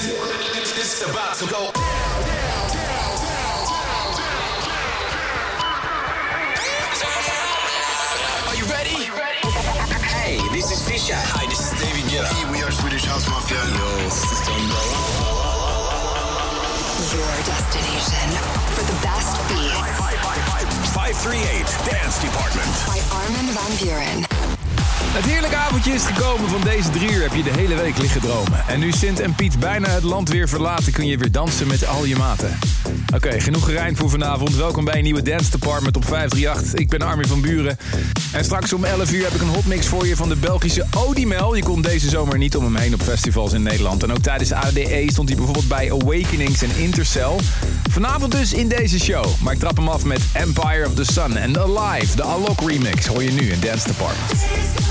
It's about to go. Are you ready? Hey, this is Fisher. Hi, this is David Guetta. Hey, we are Swedish House Mafia. Yo, this is Your destination for the best beats 538 Dance Department. by Armin van Buren. Het heerlijke avondje is gekomen van deze drie uur heb je de hele week liggen dromen. En nu Sint en Piet bijna het land weer verlaten, kun je weer dansen met al je maten. Oké, genoeg gereind voor vanavond. Welkom bij een nieuwe Dance Department op 538. Ik ben Armin van Buren. En straks om 11 uur heb ik een hotmix voor je van de Belgische Odimel. Je komt deze zomer niet om hem heen op festivals in Nederland. En ook tijdens ADE stond hij bijvoorbeeld bij Awakenings en Intercell. Vanavond dus in deze show. Maar ik trap hem af met Empire of the Sun en Alive, de Alok remix, hoor je nu in Dance Department.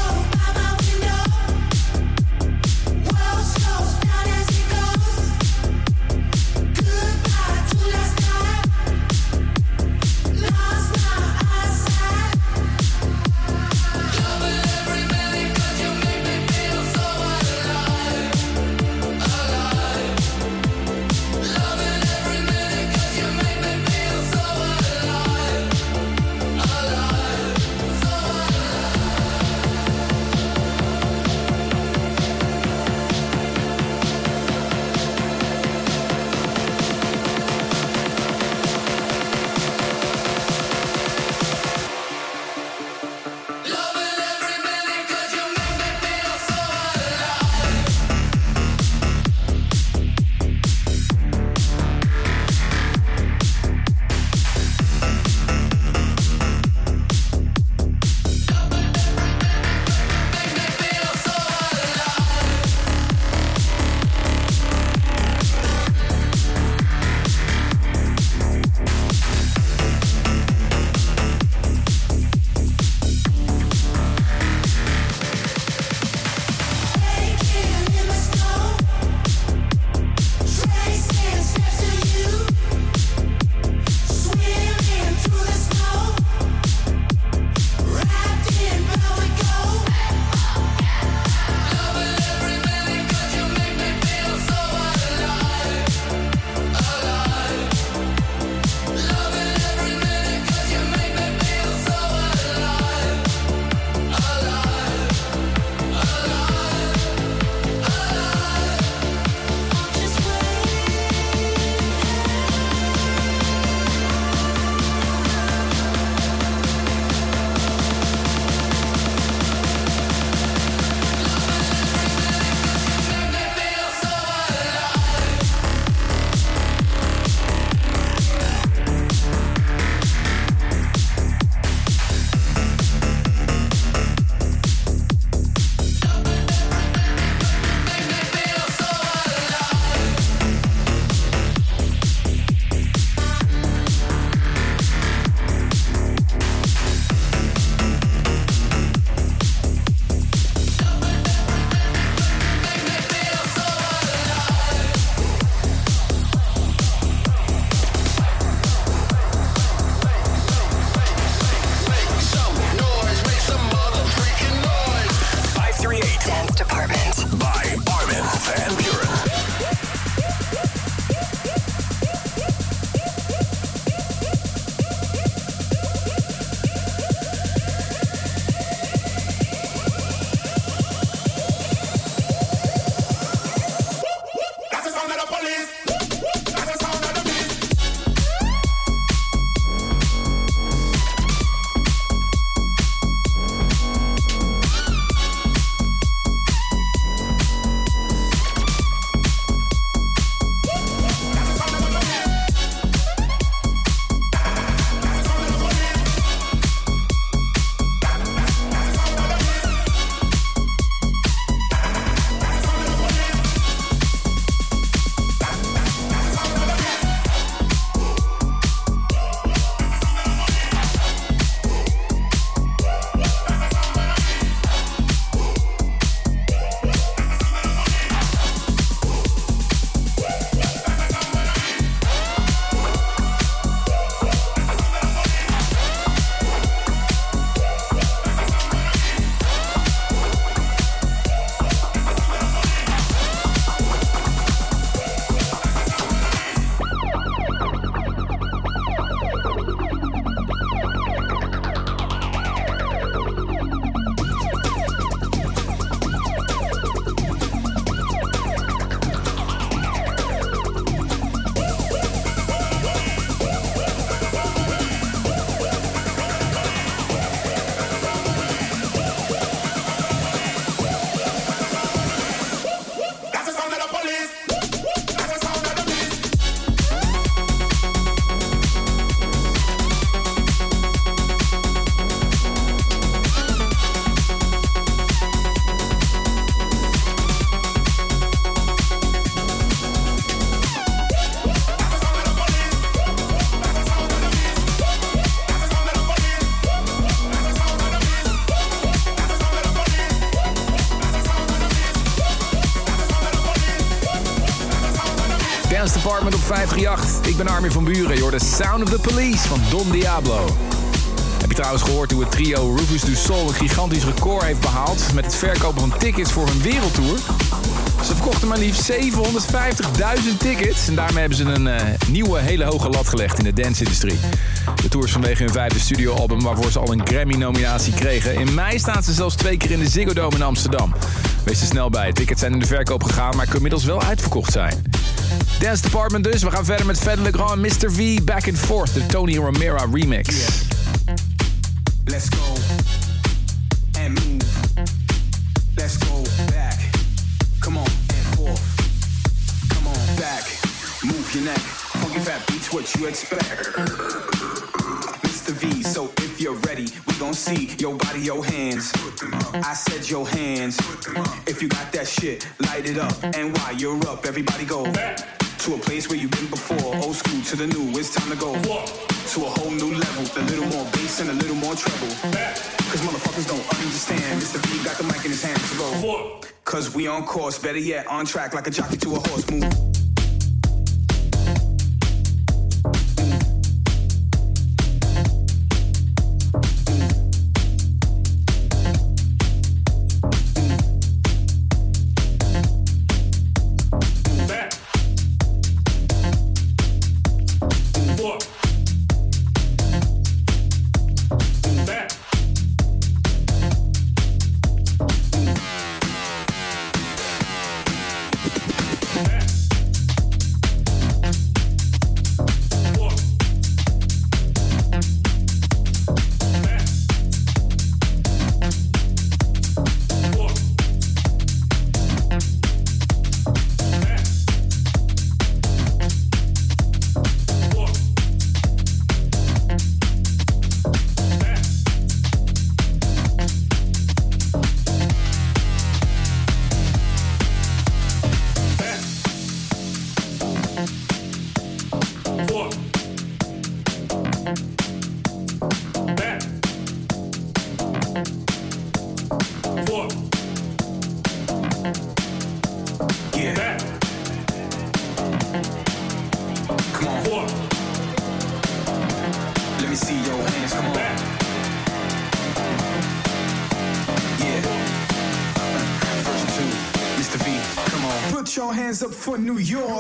Dance Department op 538. Ik ben Armin van Buren. Je hoort de Sound of the Police van Don Diablo. Heb je trouwens gehoord hoe het trio Rufus du Sol een gigantisch record heeft behaald... met het verkopen van tickets voor hun wereldtour? Ze verkochten maar liefst 750.000 tickets. En daarmee hebben ze een eh, nieuwe, hele hoge lat gelegd in de dance-industrie. De tour is vanwege hun vijfde studioalbum waarvoor ze al een Grammy-nominatie kregen. In mei staan ze zelfs twee keer in de Ziggo Dome in Amsterdam. Wees er snel bij. Tickets zijn in de verkoop gegaan, maar kunnen inmiddels wel uitverkocht zijn. Dance Department dus. We gaan verder met Fed Legrand en Mr. V. Back and Forth, de Tony Romera remix. Let's go your neck. Funky fat beats what you expect. Mr. V, so if you're ready, we gon' see your body, your hands. I said your hands. If you got that shit, light it up. And while you're up, everybody go to a place where you've been before. Old school to the new, it's time to go to a whole new level. A little more bass and a little more treble. Cause motherfuckers don't understand. Mr. V got the mic in his hands to go. Cause we on course, better yet, on track like a jockey to a horse. Move. New York.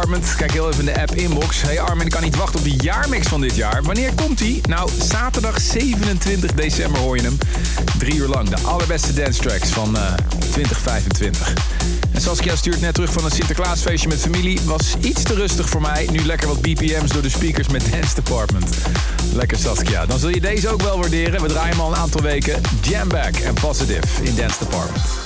Department. Kijk heel even in de app inbox. Hey Armin, ik kan niet wachten op de jaarmix van dit jaar. Wanneer komt die? Nou, zaterdag 27 december hoor je hem. Drie uur lang, de allerbeste dance tracks van eh, 2025. En Saskia stuurt net terug van een Sinterklaasfeestje met familie. Was iets te rustig voor mij. Nu lekker wat BPM's door de speakers met Dance Department. Lekker Saskia. Dan zul je deze ook wel waarderen. We draaien hem al een aantal weken. Jamback en Positive in Dance Department.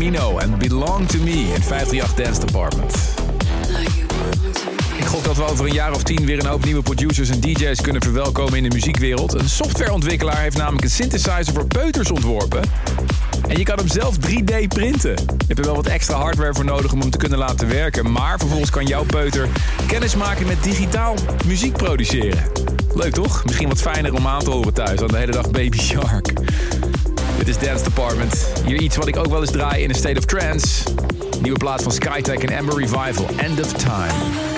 Camino en Belong to Me in 538 Dance Department. Ik gok dat we over een jaar of tien weer een hoop nieuwe producers en DJ's kunnen verwelkomen in de muziekwereld. Een softwareontwikkelaar heeft namelijk een synthesizer voor peuters ontworpen. En je kan hem zelf 3D printen. Je hebt er wel wat extra hardware voor nodig om hem te kunnen laten werken. Maar vervolgens kan jouw peuter kennis maken met digitaal muziek produceren. Leuk toch? Misschien wat fijner om aan te horen thuis dan de hele dag Baby Shark. Dit is Dance Department. Hier iets wat ik ook wel eens draai in een state of trance. Nieuwe plaat van Skytech en Amber Revival, End of Time.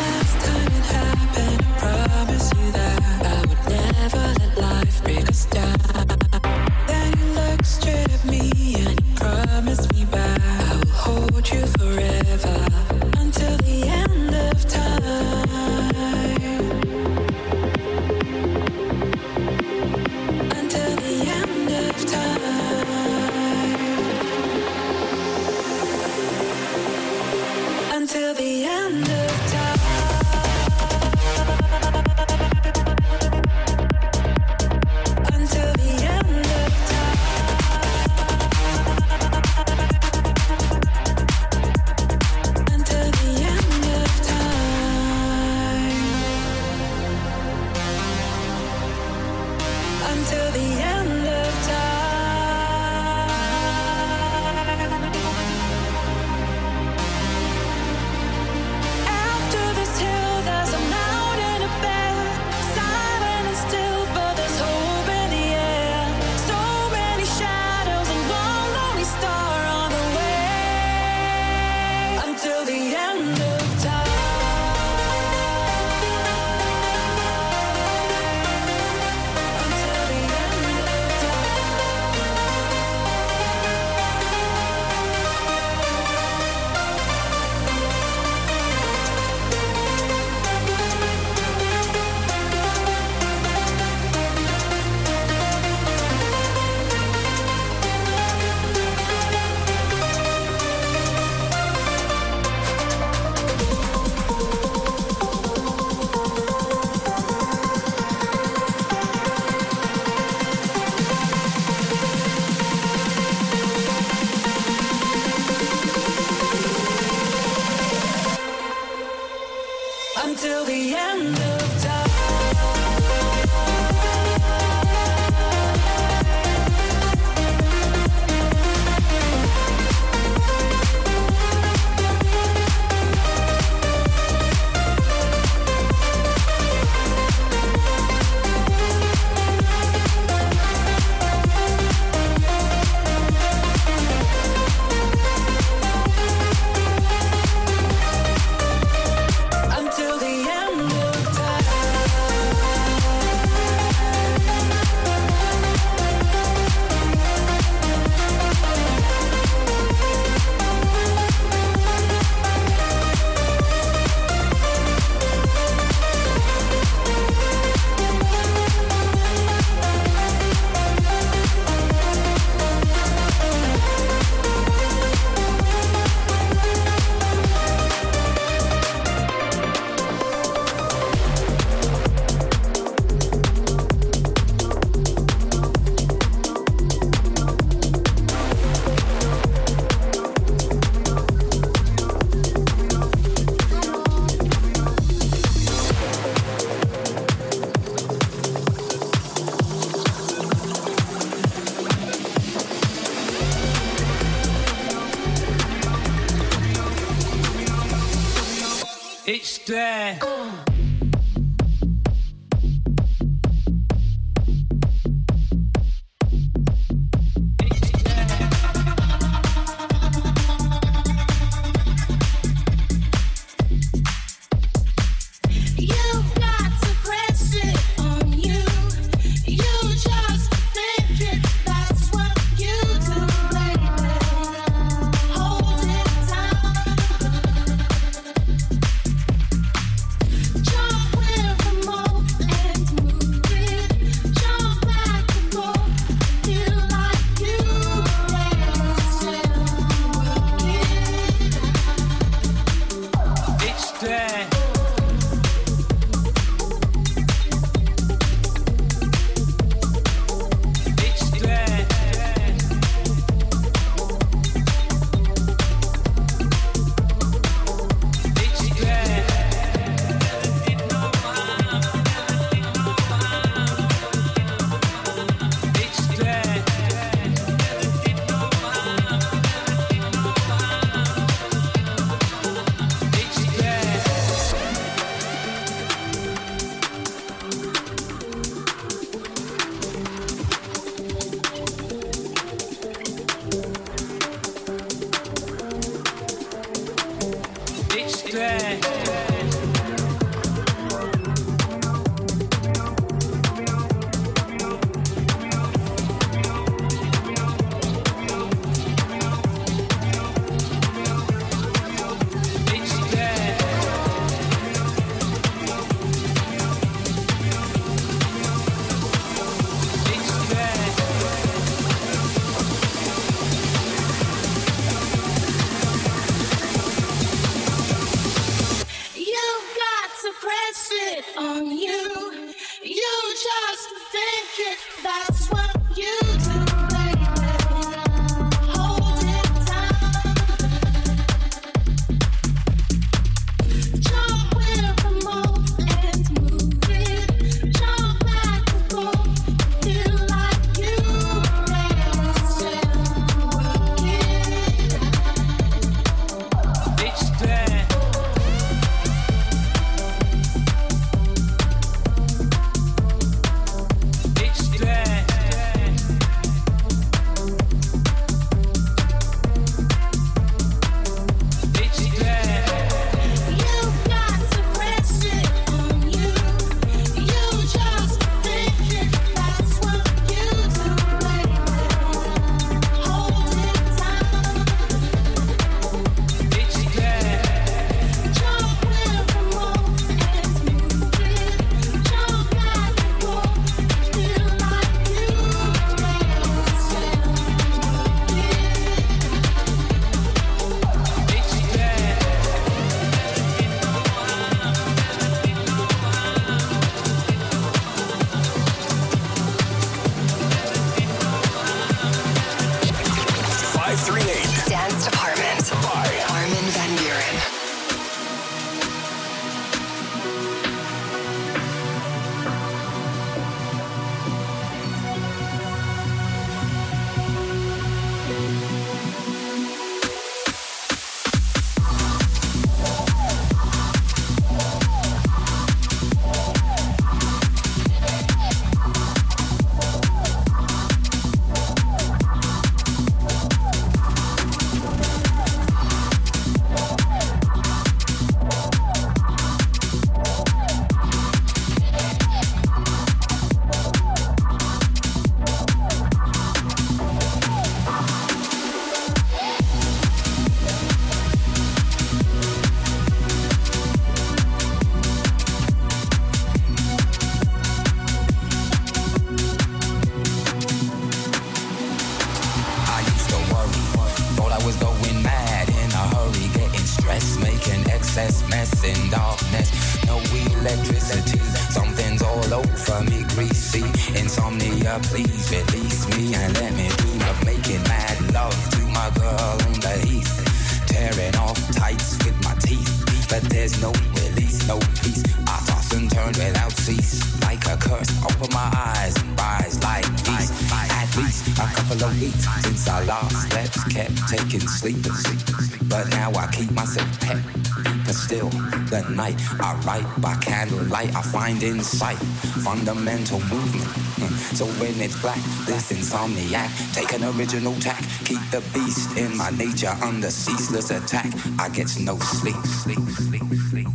Write by candlelight, I find insight, fundamental movement. Mm. So when it's black, this insomniac, take an original tack, keep the beast in my nature under ceaseless attack. I get no sleep.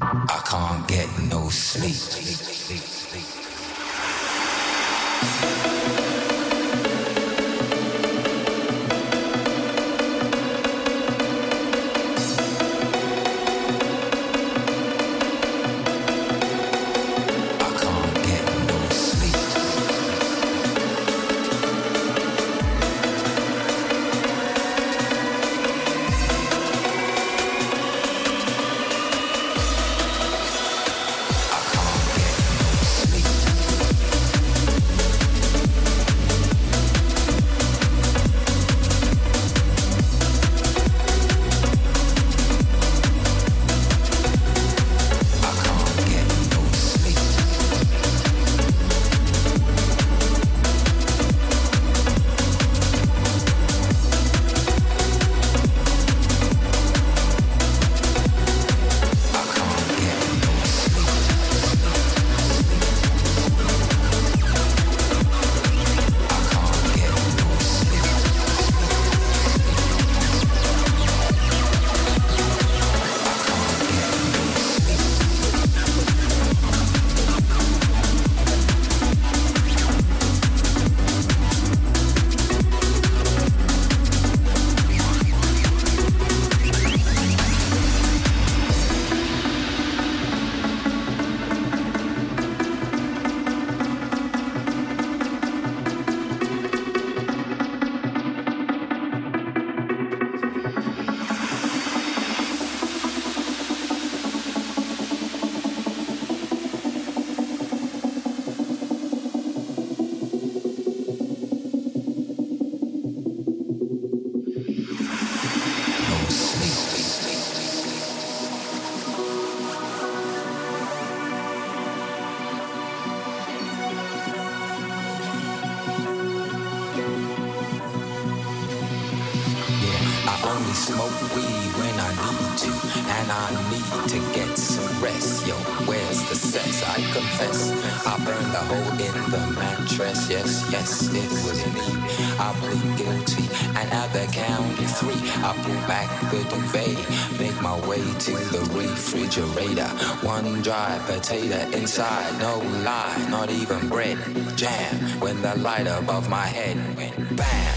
I can't get no sleep. Weed when I need to, and I need to get some rest. Yo, where's the sex? I confess, I burned a hole in the mattress. Yes, yes, it was me. I plead guilty, and at the count of three, I pull back the duvet, make my way to the refrigerator. One dry potato inside, no lie, not even bread. Jam when the light above my head went bam.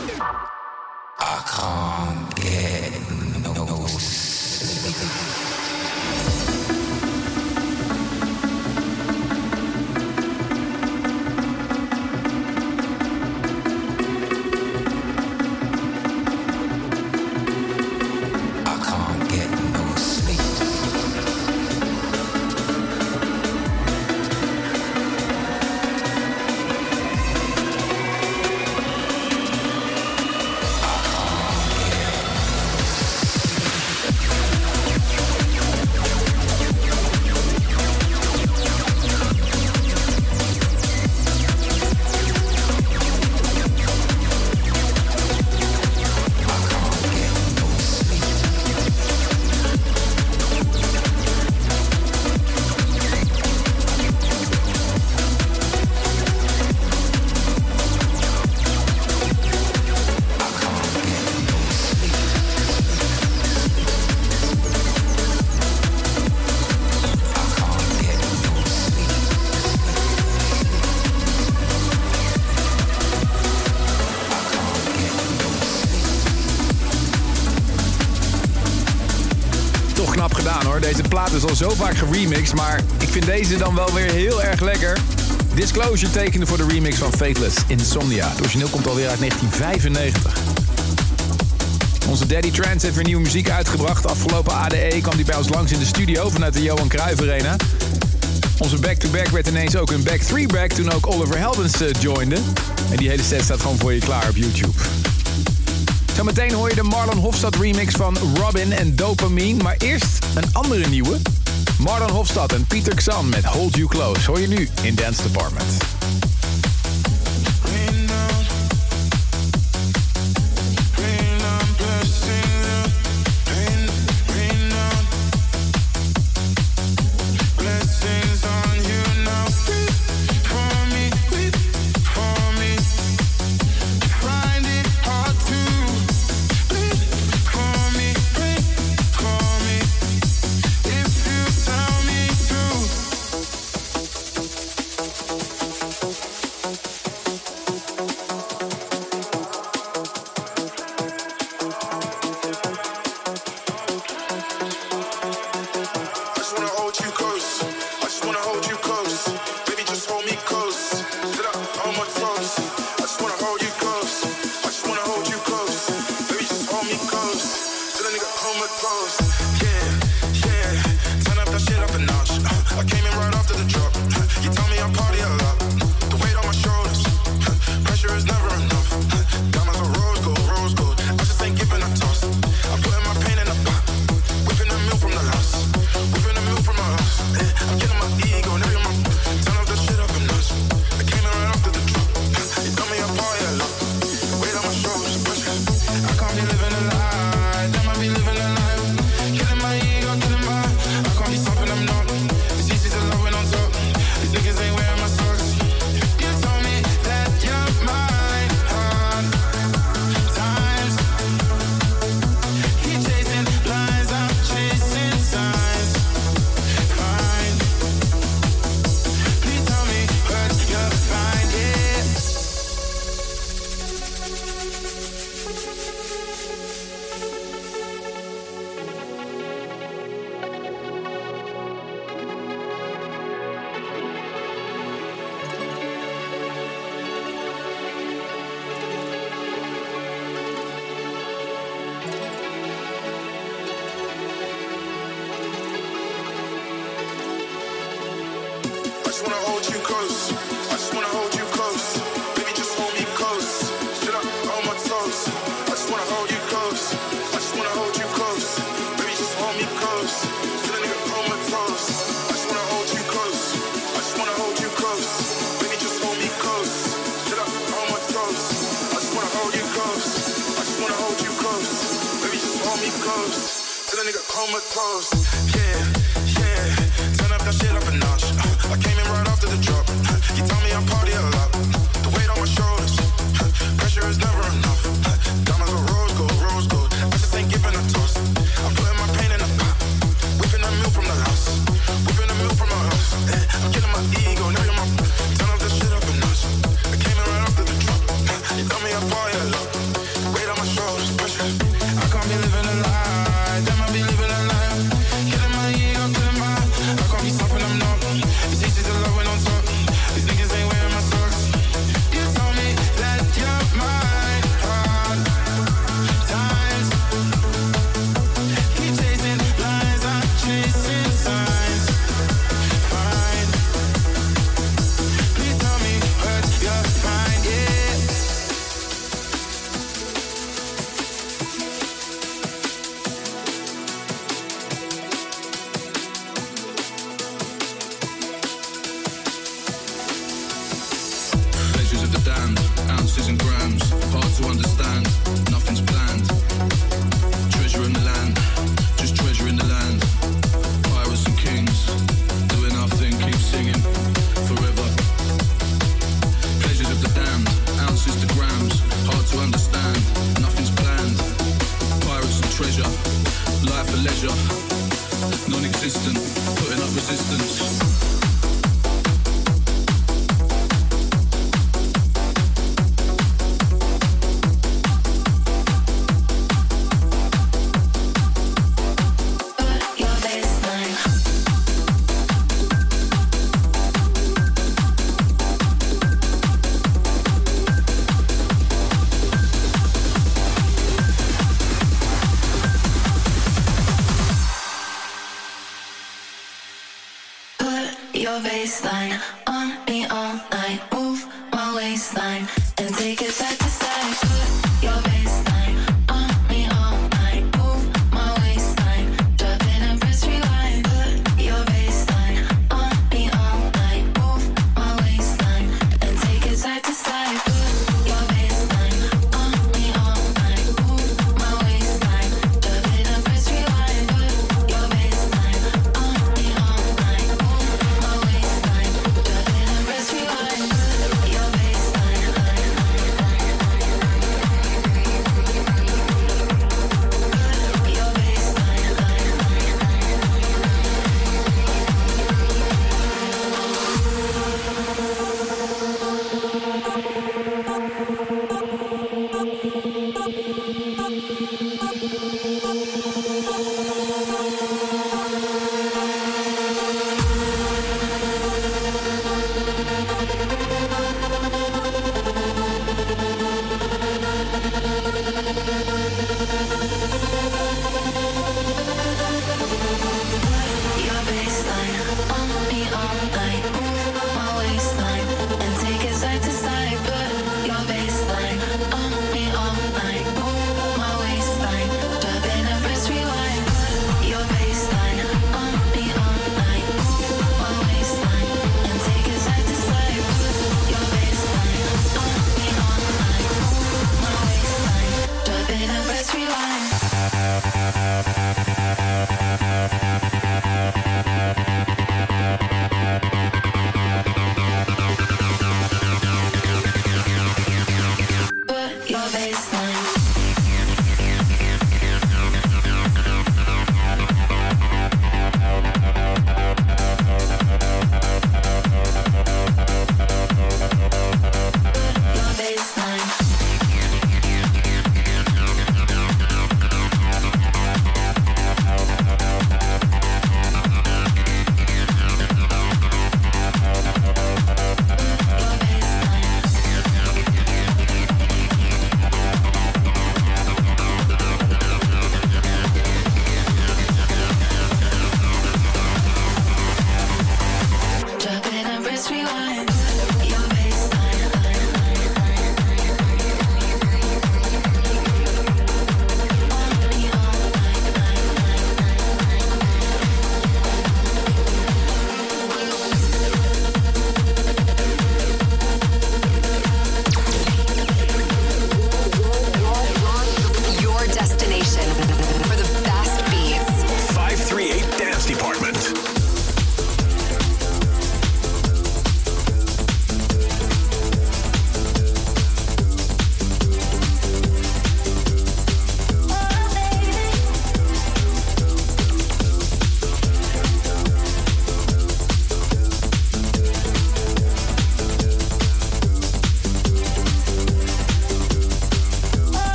vaak geremixed, maar ik vind deze dan wel weer heel erg lekker. Disclosure tekende voor de remix van Fateless Insomnia. Het origineel komt alweer uit 1995. Onze Daddy Trance heeft weer nieuwe muziek uitgebracht. Afgelopen ADE kwam die bij ons langs in de studio vanuit de Johan Cruijff Arena. Onze back-to-back werd ineens ook een back-three-back toen ook Oliver Heldens uh, joinde. En die hele set staat gewoon voor je klaar op YouTube. Zometeen hoor je de Marlon Hofstad remix van Robin en Dopamine. Maar eerst een andere nieuwe. Marlon Hofstad en Pieter Xan met Hold You Close hoor je nu in Dance Department.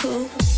cool.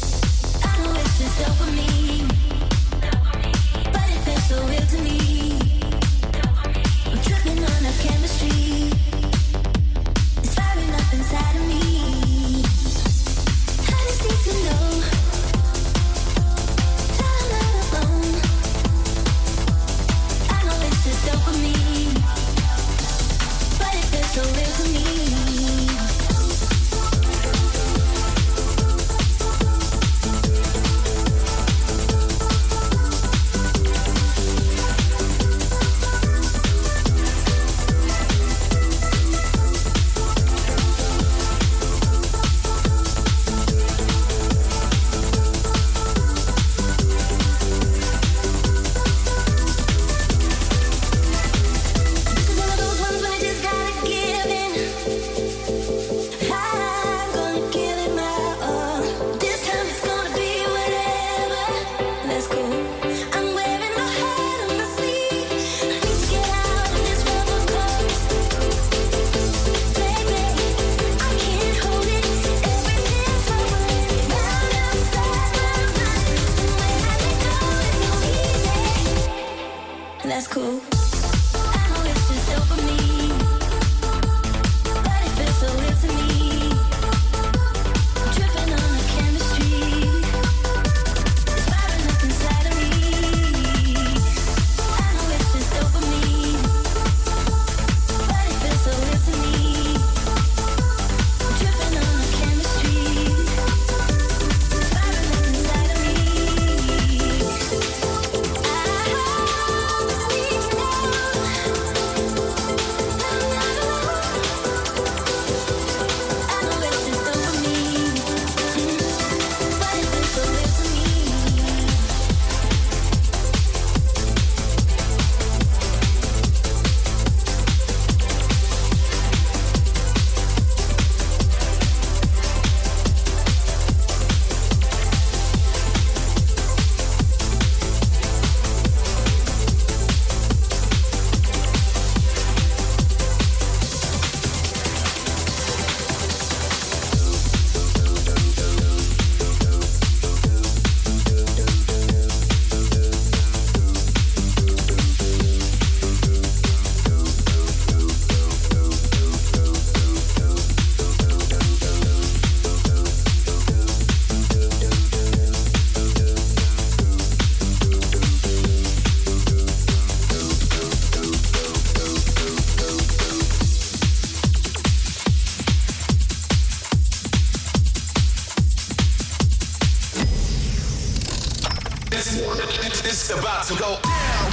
About to go down.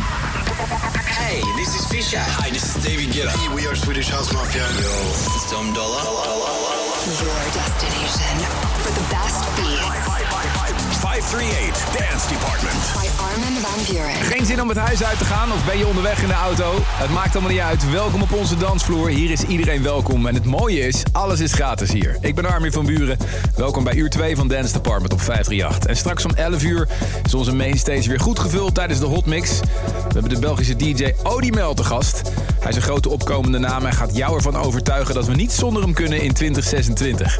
Hey, this is Fisher. Hi, this is David Guetta. Hey, we are Swedish House Mafia. Yo, this is Dom Dollar. Your destination 538 Dance Department. by Armin van Buren. Geen zin om het huis uit te gaan of ben je onderweg in de auto? Het maakt allemaal niet uit. Welkom op onze dansvloer. Hier is iedereen welkom. En het mooie is, alles is gratis hier. Ik ben Armin van Buren. Welkom bij uur 2 van Dance Department op 538. En straks om 11 uur is onze mainstage weer goed gevuld tijdens de Hot Mix. We hebben de Belgische DJ Odimel te gast. Hij is een grote opkomende naam en gaat jou ervan overtuigen dat we niet zonder hem kunnen in 2026.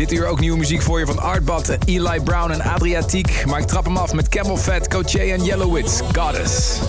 Dit uur ook nieuwe muziek voor je van Artbot, Eli Brown en Adriatiek. Maar ik trap hem af met Camel Fat, Coche en Yellowwitz, Goddess.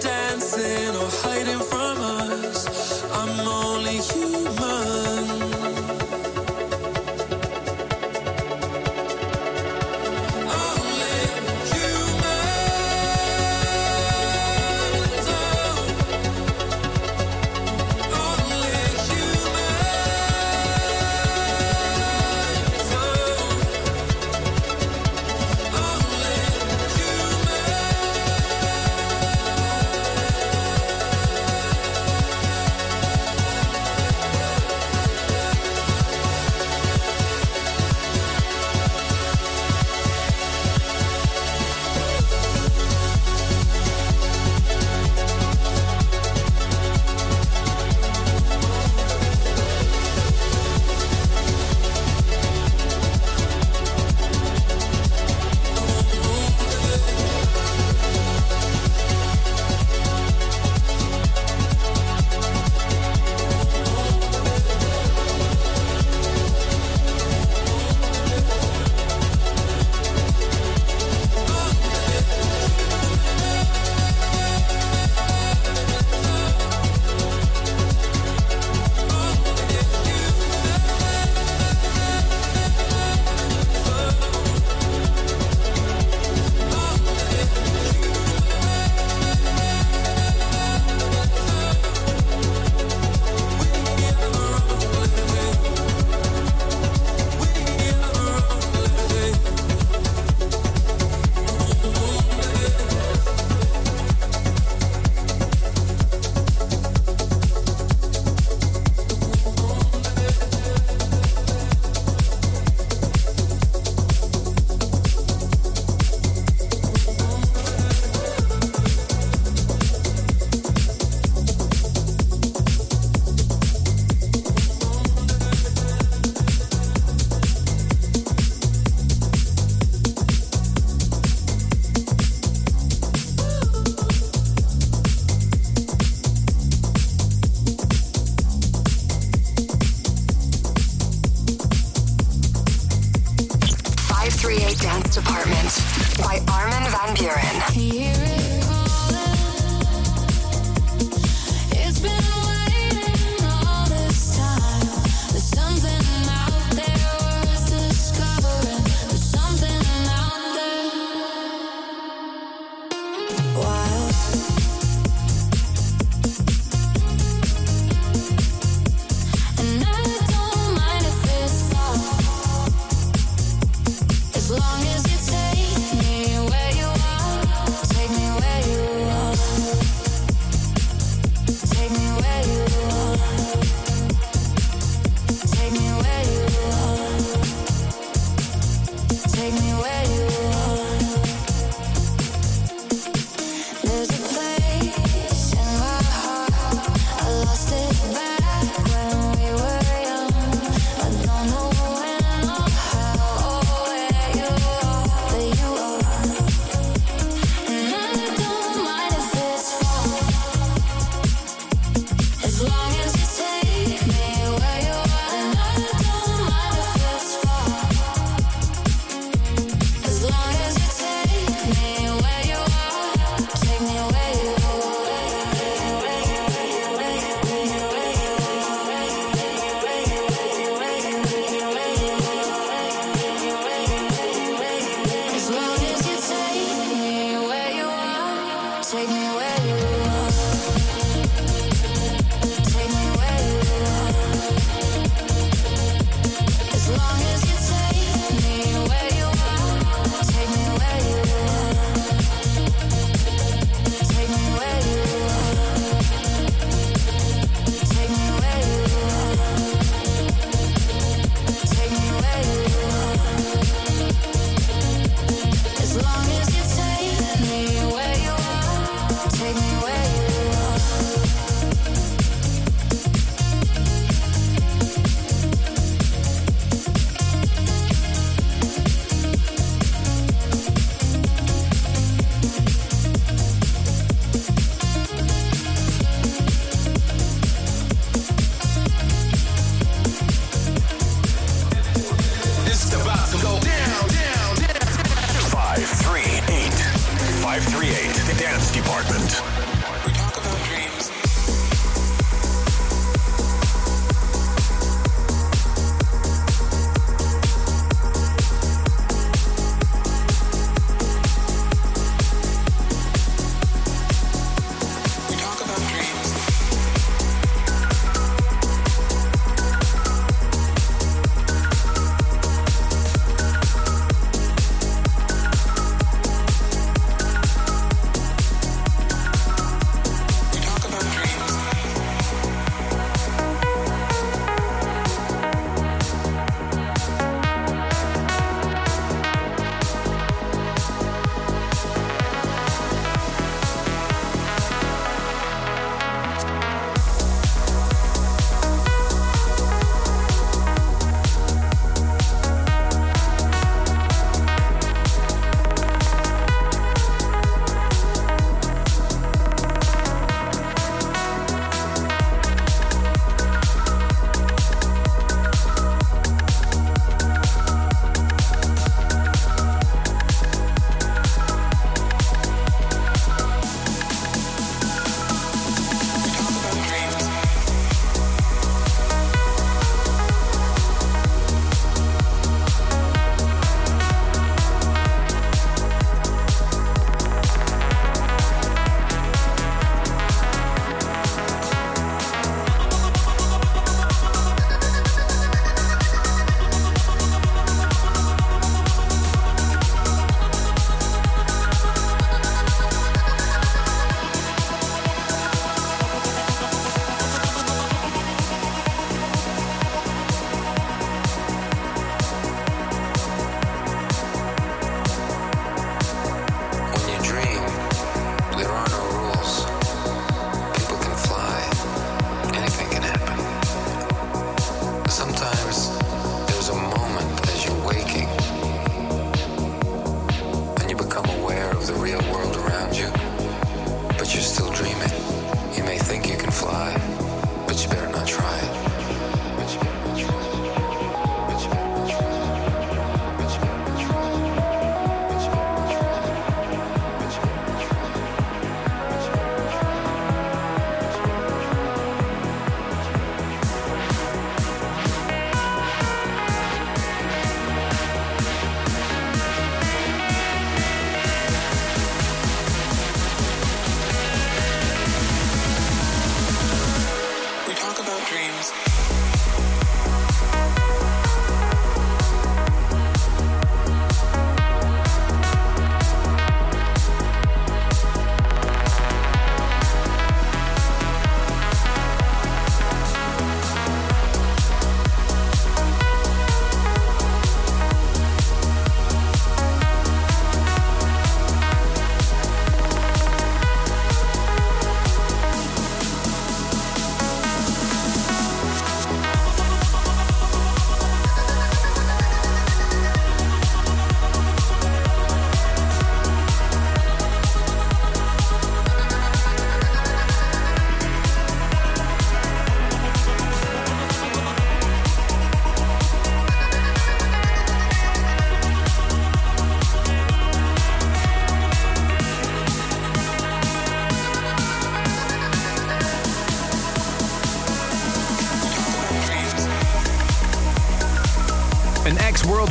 Dancing or hiding from us? I'm only human.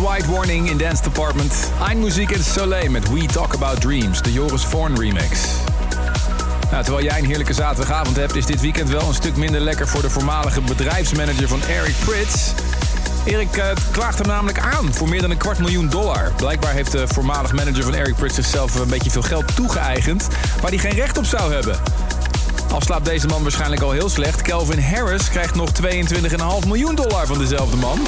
Ex-worldwide warning in Dance Department. Eindmuziek in Soleil met We Talk About Dreams, de Joris Voorn remix. Nou, terwijl jij een heerlijke zaterdagavond hebt, is dit weekend wel een stuk minder lekker voor de voormalige bedrijfsmanager van Eric Prits. Erik eh, klaagt hem namelijk aan voor meer dan een kwart miljoen dollar. Blijkbaar heeft de voormalig manager van Eric Prits zichzelf een beetje veel geld toegeëigend, waar hij geen recht op zou hebben. Al slaapt deze man waarschijnlijk al heel slecht. Calvin Harris krijgt nog 22,5 miljoen dollar van dezelfde man.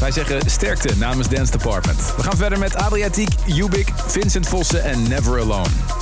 Wij zeggen sterkte namens Dance Department. We gaan verder met Adriatiek, Ubik, Vincent Vossen en Never Alone.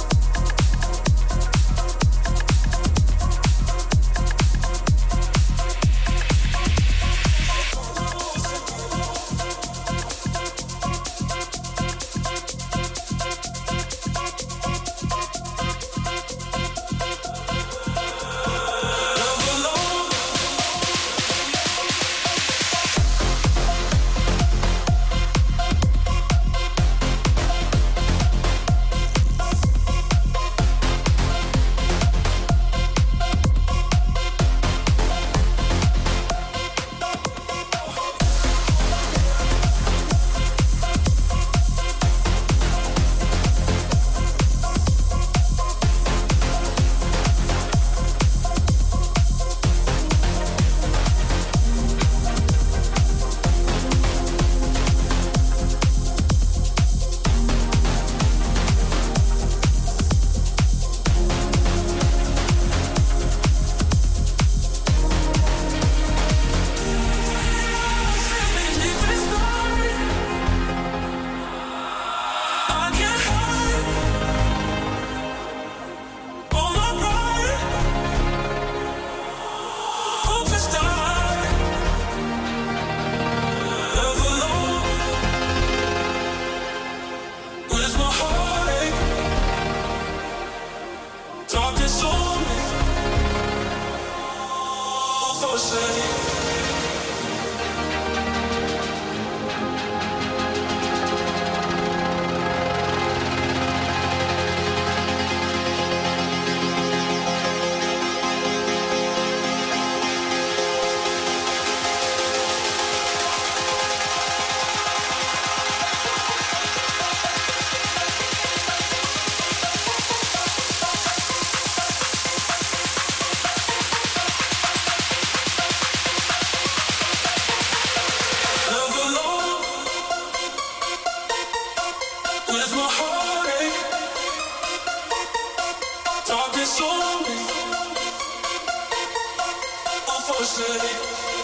forgerai.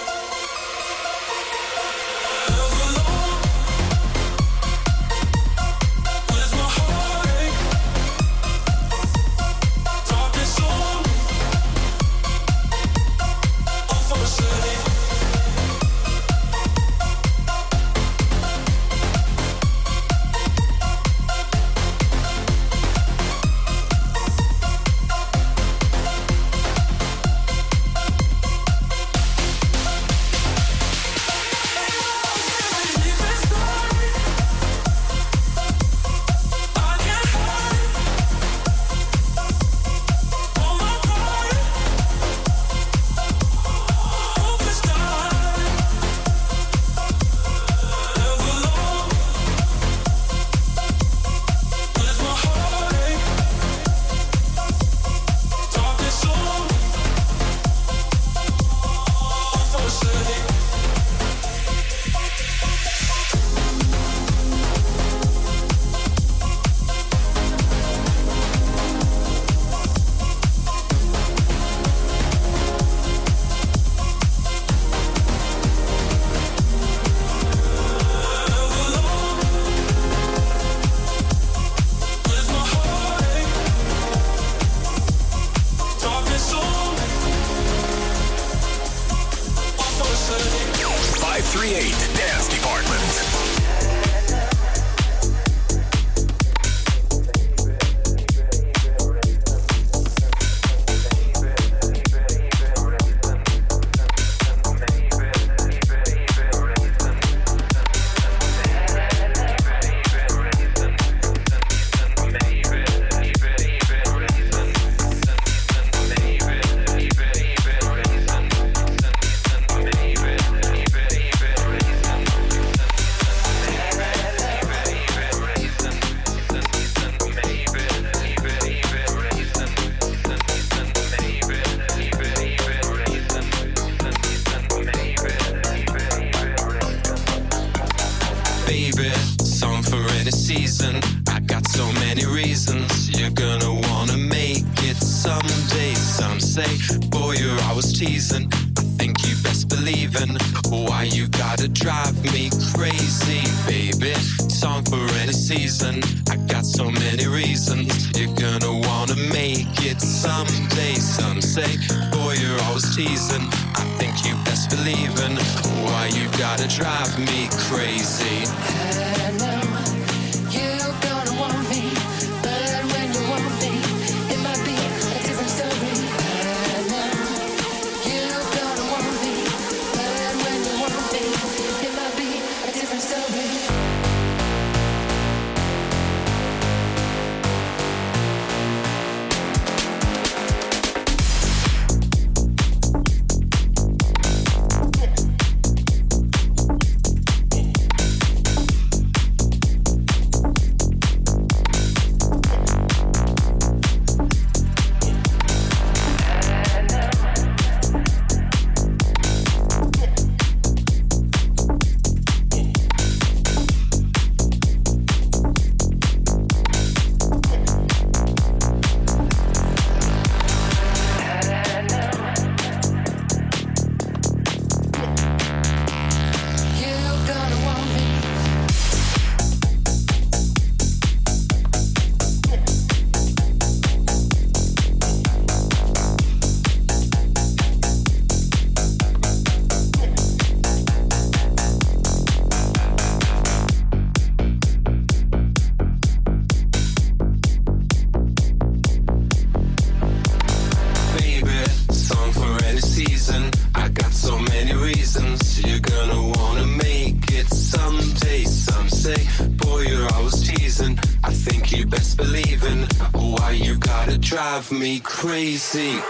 Sim.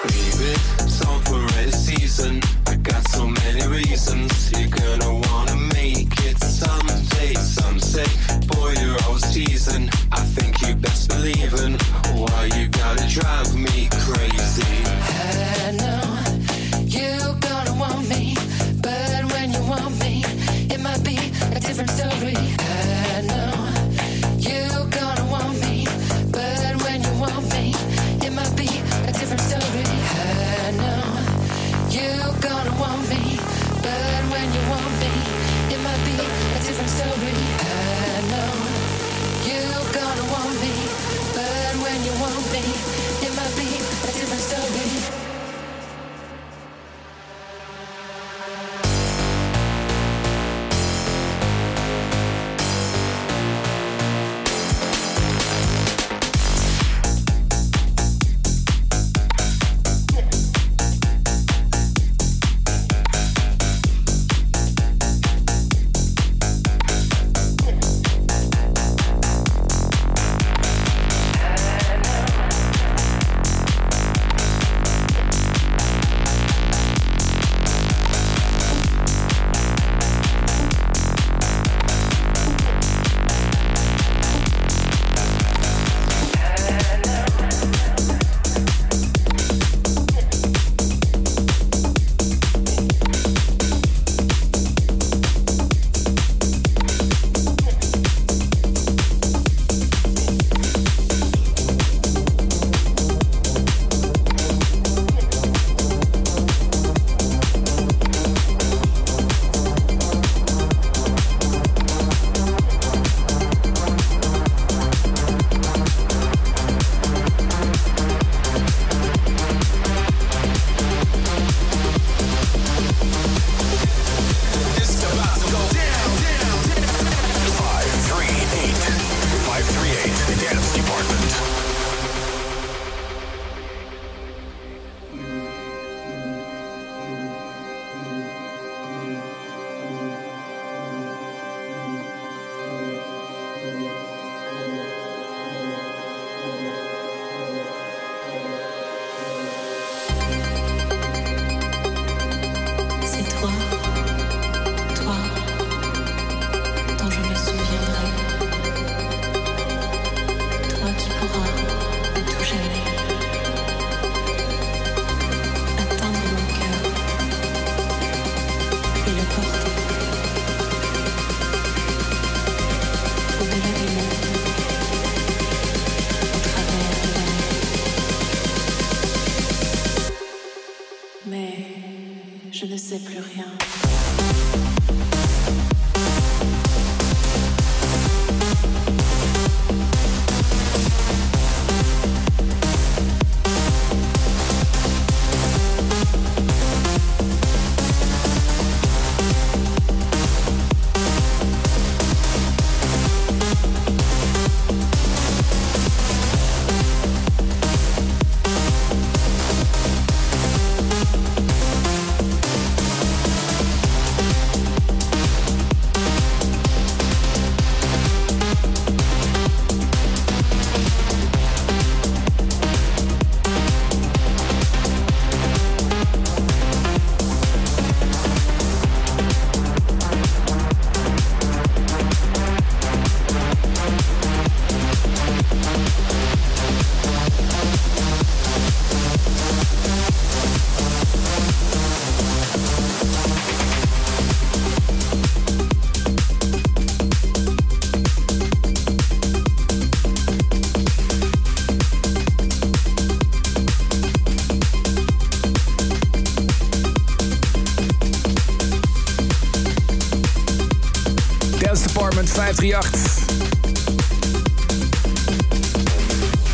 538.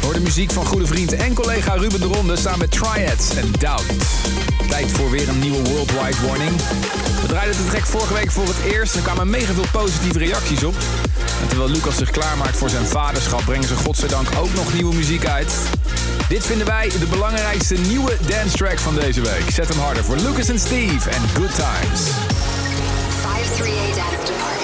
Hoor de muziek van goede vriend en collega Ruben de Ronde samen met Triads en Doubt. Tijd voor weer een nieuwe Worldwide Warning. We draaiden de track vorige week voor het eerst en kwamen mega veel positieve reacties op. Terwijl Lucas zich klaarmaakt voor zijn vaderschap, brengen ze godzijdank ook nog nieuwe muziek uit. Dit vinden wij de belangrijkste nieuwe dance track van deze week. Zet hem harder voor Lucas en Steve en Good Times. 538 Dance Department.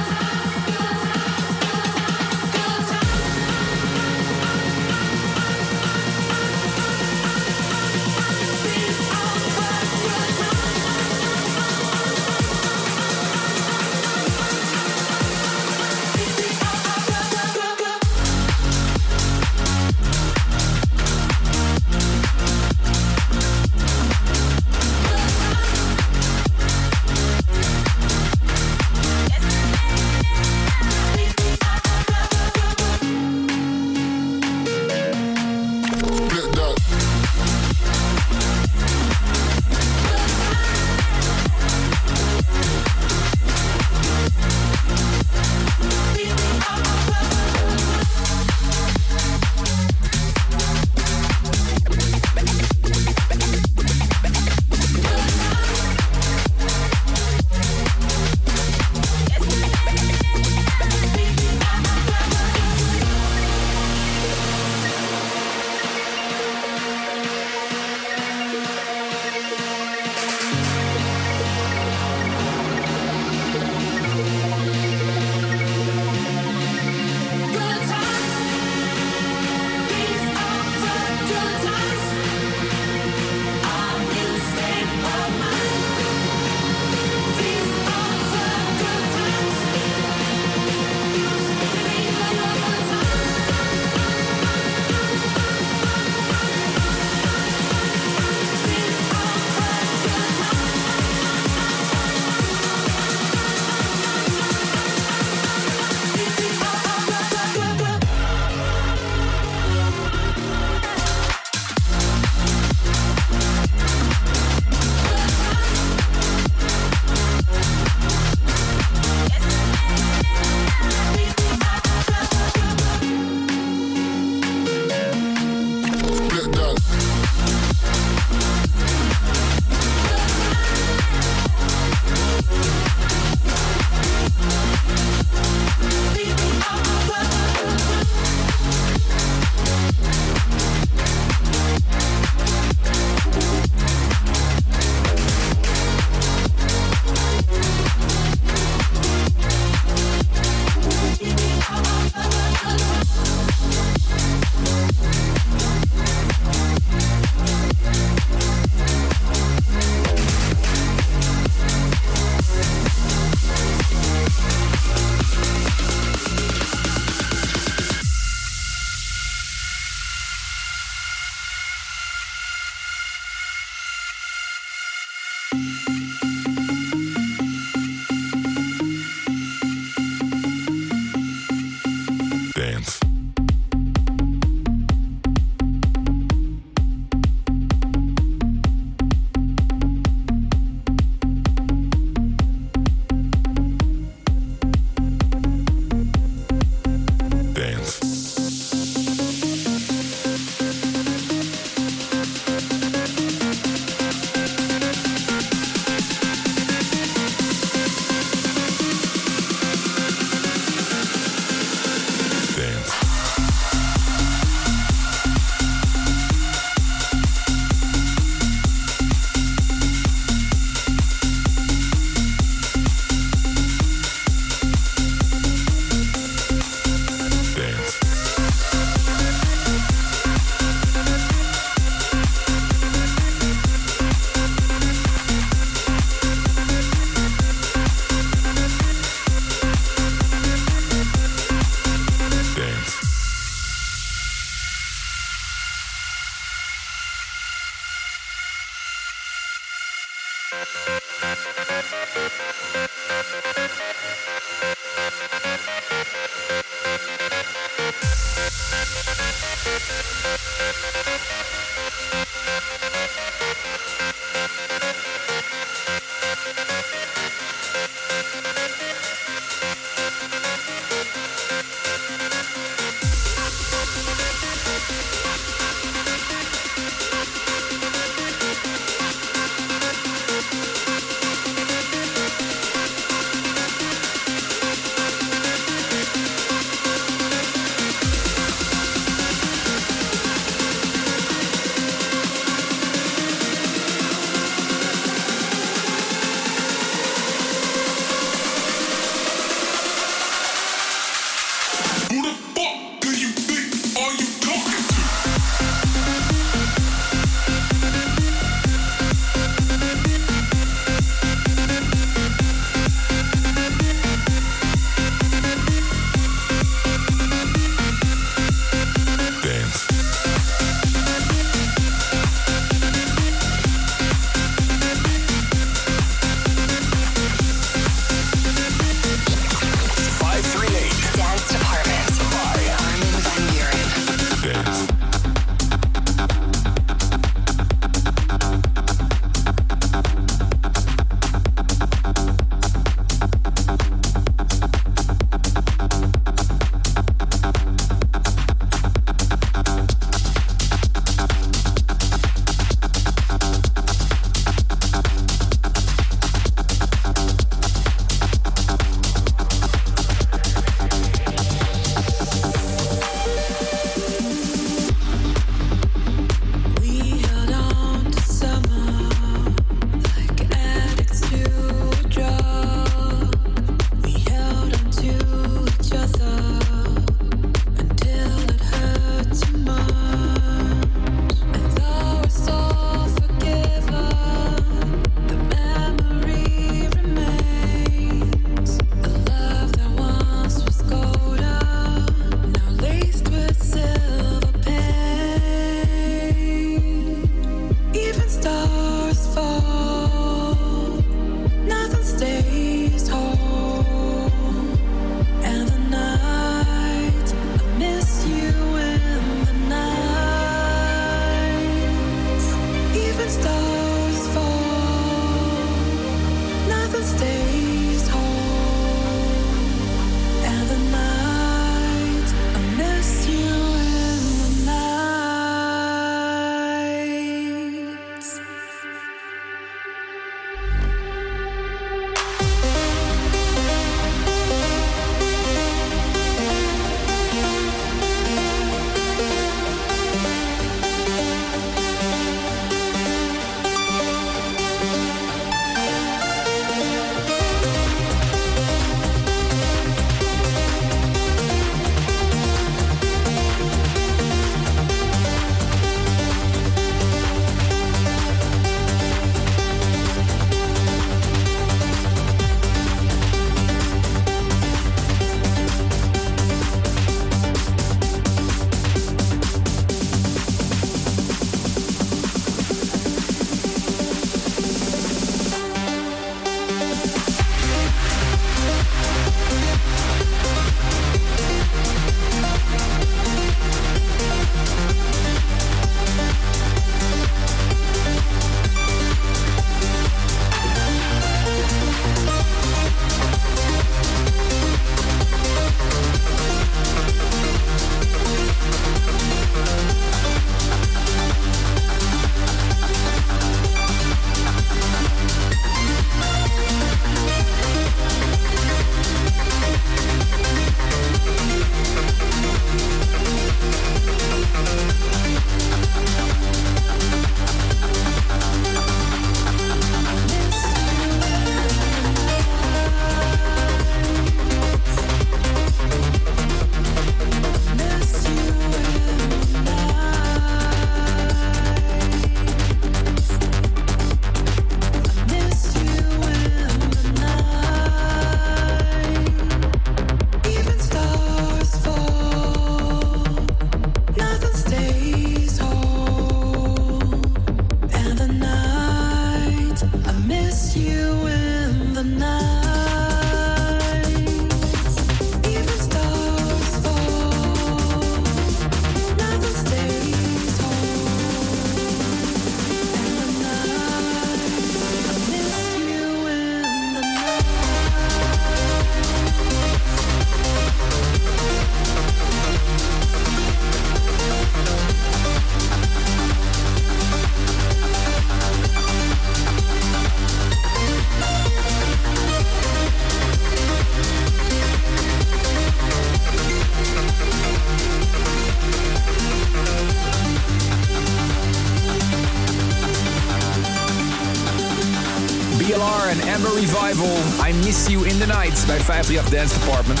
Night bij 538 Dance Department.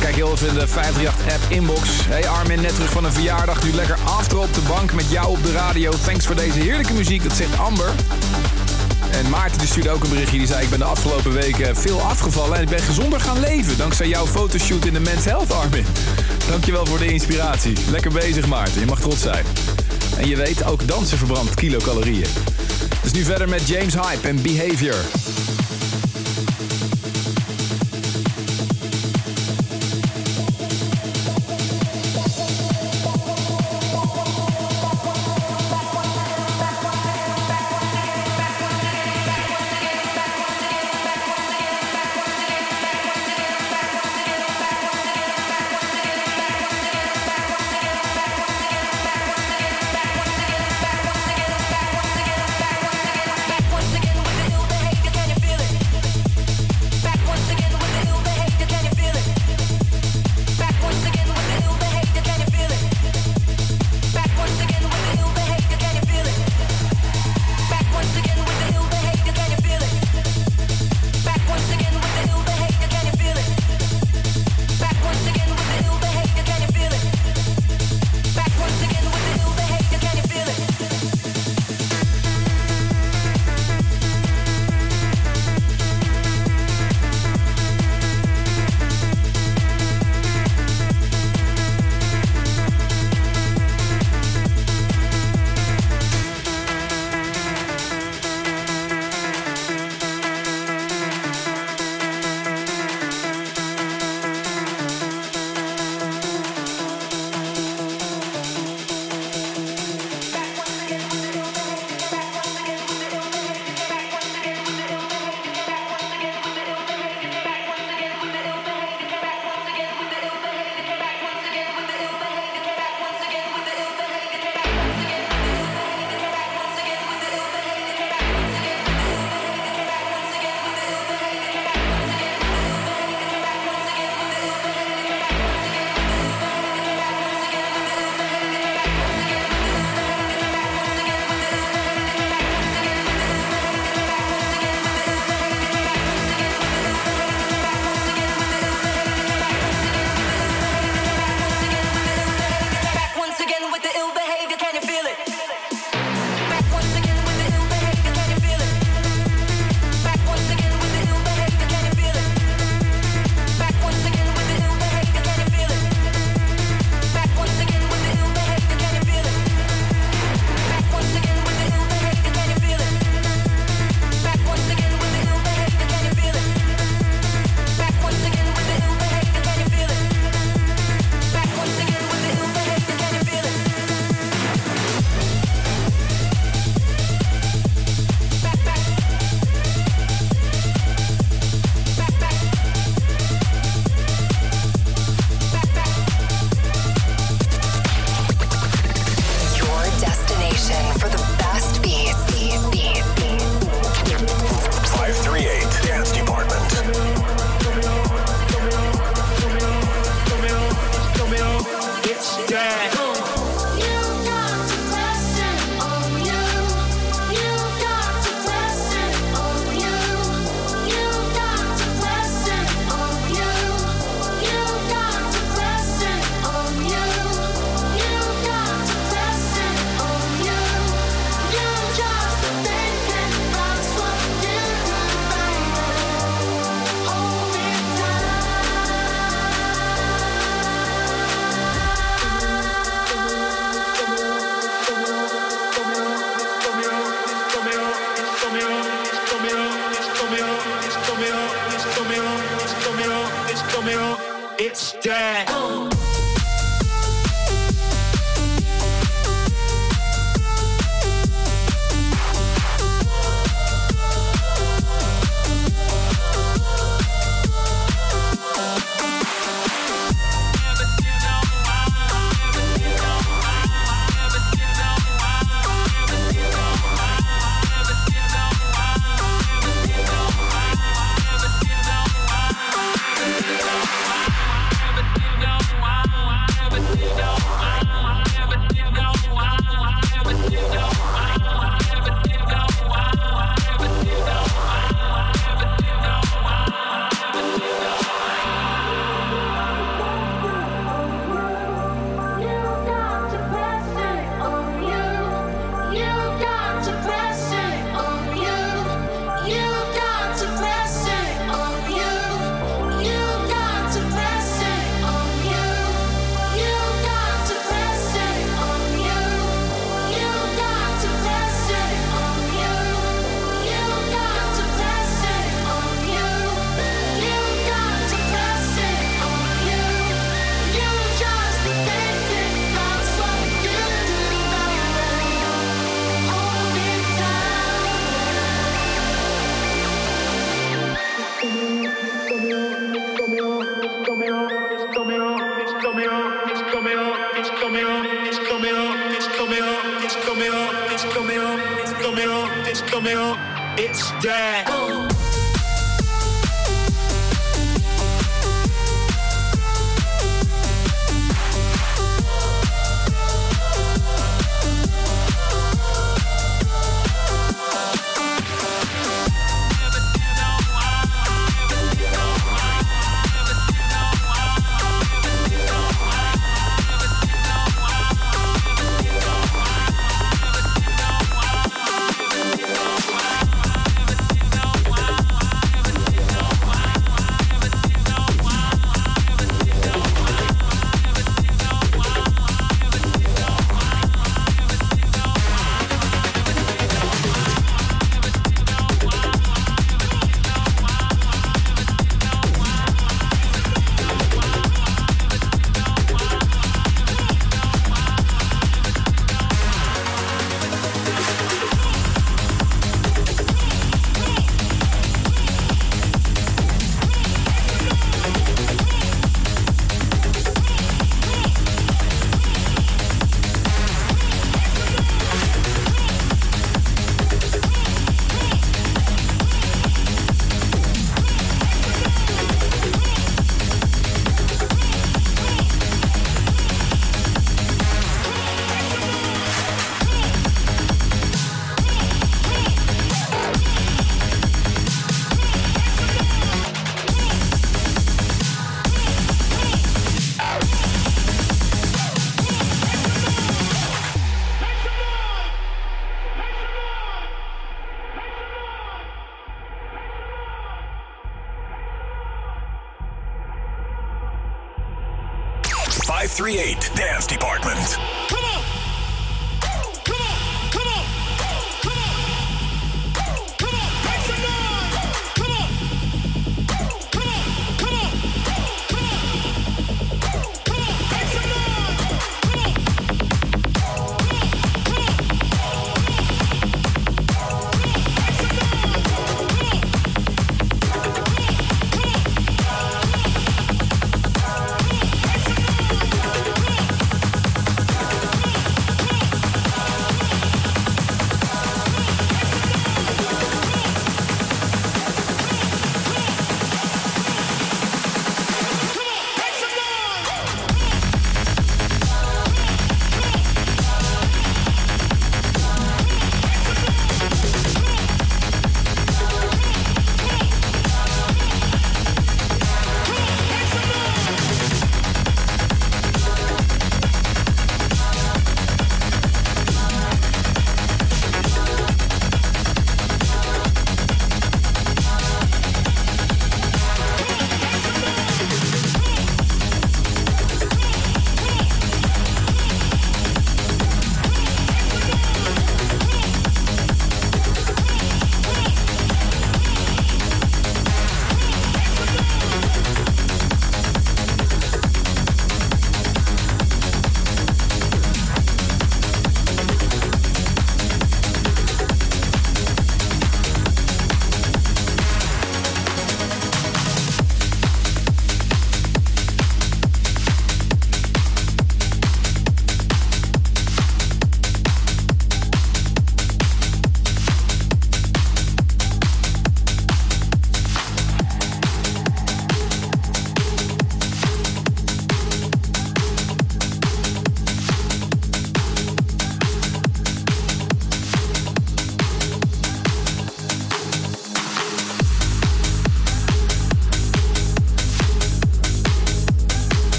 Kijk heel even in de 538-app inbox. Hey Armin, net terug van een verjaardag. Nu lekker after op de bank met jou op de radio. Thanks voor deze heerlijke muziek, dat zegt Amber. En Maarten die stuurde ook een berichtje. Die zei, ik ben de afgelopen weken veel afgevallen... en ik ben gezonder gaan leven. Dankzij jouw fotoshoot in de Men's Health, Armin. Dankjewel voor de inspiratie. Lekker bezig, Maarten. Je mag trots zijn. En je weet, ook dansen verbrandt kilocalorieën. Dus nu verder met James Hype en Behavior.